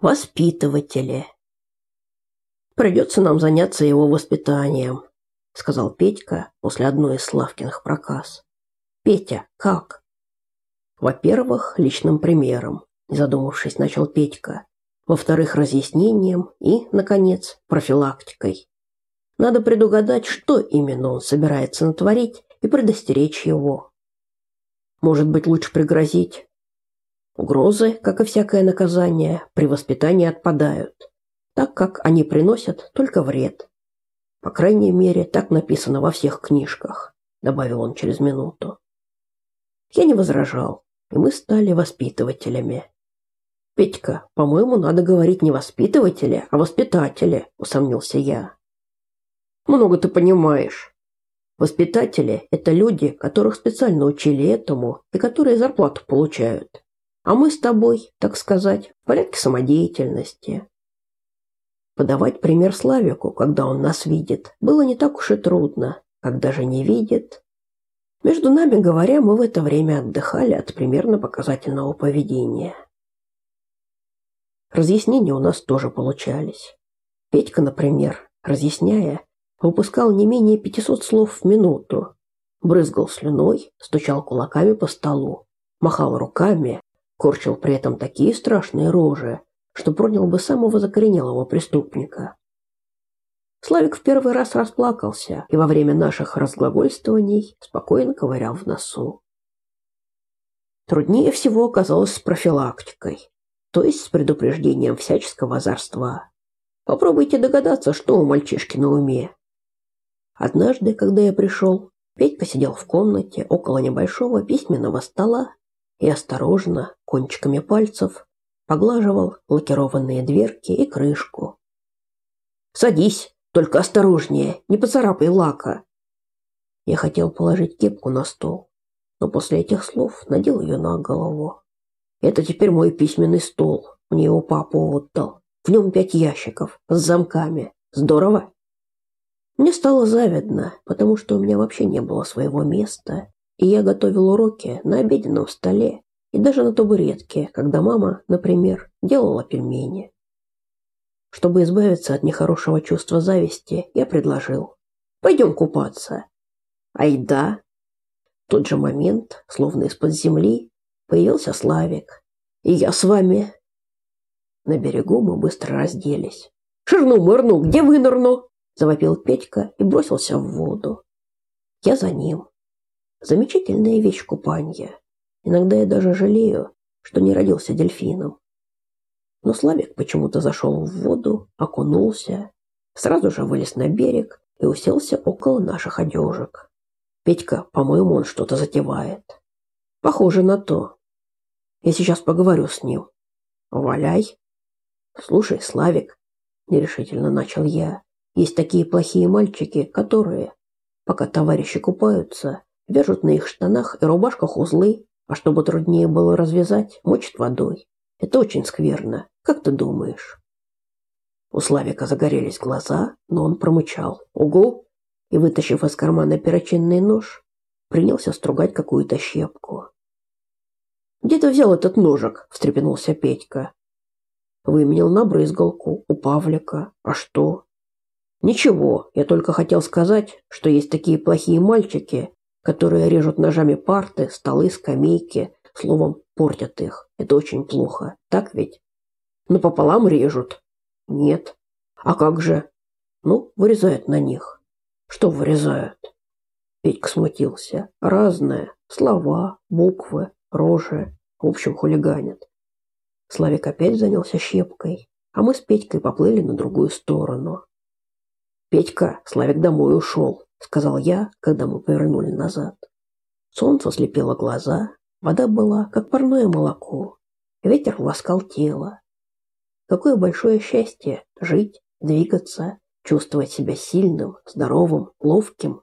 Воспитыватели. Придется нам заняться его воспитанием, сказал Петька после одной из Славкиных проказ. Петя, как? Во-первых, личным примером, не задумавшись, начал Петька. Во-вторых, разъяснением и, наконец, профилактикой. Надо предугадать, что именно он собирается натворить и предостеречь его. Может быть, лучше пригрозить. Угрозы, как и всякое наказание, при воспитании отпадают, так как они приносят только вред. По крайней мере, так написано во всех книжках, добавил он через минуту. Я не возражал, и мы стали воспитывателями. Петька, по-моему, надо говорить не воспитыватели, а воспитатели, усомнился я. Много ты понимаешь. Воспитатели – это люди, которых специально учили этому и которые зарплату получают. А мы с тобой, так сказать, в порядке самодеятельности. Подавать пример Славику, когда он нас видит, было не так уж и трудно. Когда же не видит... Между нами говоря, мы в это время отдыхали от примерно показательного поведения. Разъяснения у нас тоже получались. Петька, например, разъясняя, выпускал не менее 500 слов в минуту, брызгал слюной, стучал кулаками по столу, махал руками, корчил при этом такие страшные рожи, что пронял бы самого закоренелого преступника. Славик в первый раз расплакался и во время наших разглагольствований спокойно ковырял в носу. Труднее всего оказалось с профилактикой, то есть с предупреждением всяческого озорства. Попробуйте догадаться, что у мальчишки на уме. Однажды, когда я пришел, Петька сидел в комнате около небольшого письменного стола и осторожно, кончиками пальцев, поглаживал лакированные дверки и крышку. «Садись, только осторожнее, не поцарапай лака!» Я хотел положить кепку на стол, но после этих слов надел ее на голову. «Это теперь мой письменный стол, мне его папа отдал. В нем пять ящиков с замками. Здорово!» Мне стало завидно, потому что у меня вообще не было своего места, и я готовил уроки на обеденном столе и даже на табуретке, когда мама, например, делала пельмени. Чтобы избавиться от нехорошего чувства зависти, я предложил. «Пойдем купаться». «Ай да!» В тот же момент, словно из-под земли, появился Славик. «И я с вами». На берегу мы быстро разделись. «Ширну-мырну, где вынырну?» завопил Петька и бросился в воду. Я за ним. Замечательная вещь купание. Иногда я даже жалею, что не родился дельфином. Но Славик почему-то зашел в воду, окунулся, сразу же вылез на берег и уселся около наших одежек. Петька, по-моему, он что-то затевает. Похоже на то. Я сейчас поговорю с ним. Валяй. Слушай, Славик, нерешительно начал я. Есть такие плохие мальчики, которые, пока товарищи купаются, вяжут на их штанах и рубашках узлы, а чтобы труднее было развязать, мочат водой. Это очень скверно. Как ты думаешь? У Славика загорелись глаза, но он промычал. Угу! И, вытащив из кармана перочинный нож, принялся стругать какую-то щепку. «Где ты взял этот ножик?» – встрепенулся Петька. Выменил на брызгалку у Павлика. А что? Ничего, я только хотел сказать, что есть такие плохие мальчики, которые режут ножами парты, столы, скамейки, словом, портят их. Это очень плохо. Так ведь? Ну, пополам режут. Нет. А как же? Ну, вырезают на них. Что вырезают? Петька смутился. Разное. Слова, буквы, рожи. В общем, хулиганят. Славик опять занялся щепкой, а мы с Петькой поплыли на другую сторону. «Петька, Славик домой ушел», — сказал я, когда мы повернули назад. Солнце слепило глаза, вода была, как парное молоко. Ветер ласкал тело. Какое большое счастье жить, двигаться, чувствовать себя сильным, здоровым, ловким.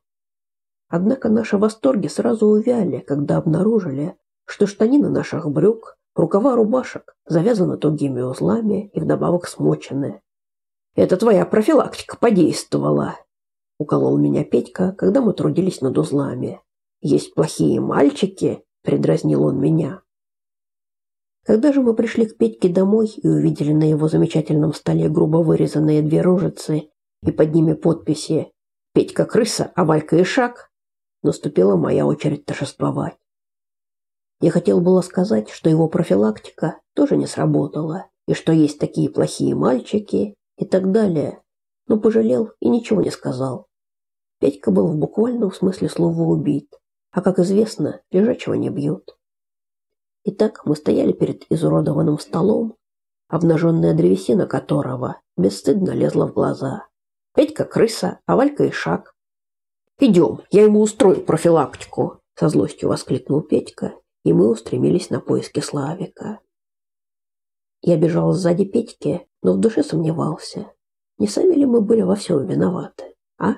Однако наши восторги сразу увяли, когда обнаружили, что штанины наших брюк, рукава рубашек завязаны тугими узлами и вдобавок смочены. Это твоя профилактика подействовала, уколол меня Петька, когда мы трудились над узлами. Есть плохие мальчики, предразнил он меня. Когда же мы пришли к Петьке домой и увидели на его замечательном столе грубо вырезанные две рожицы и под ними подписи «Петька крыса, а Валька ишак», наступила моя очередь торжествовать. Я хотел было сказать, что его профилактика тоже не сработала, и что есть такие плохие мальчики и так далее, но пожалел и ничего не сказал. Петька был в буквальном смысле слова убит, а, как известно, лежачего не бьют. Итак, мы стояли перед изуродованным столом, обнаженная древесина которого бесстыдно лезла в глаза. Петька крыса, а Валька ишак. «Идем, я ему устрою профилактику!» со злостью воскликнул Петька, и мы устремились на поиски Славика. Я бежал сзади Петьки, но в душе сомневался, не сами ли мы были во всем виноваты, а?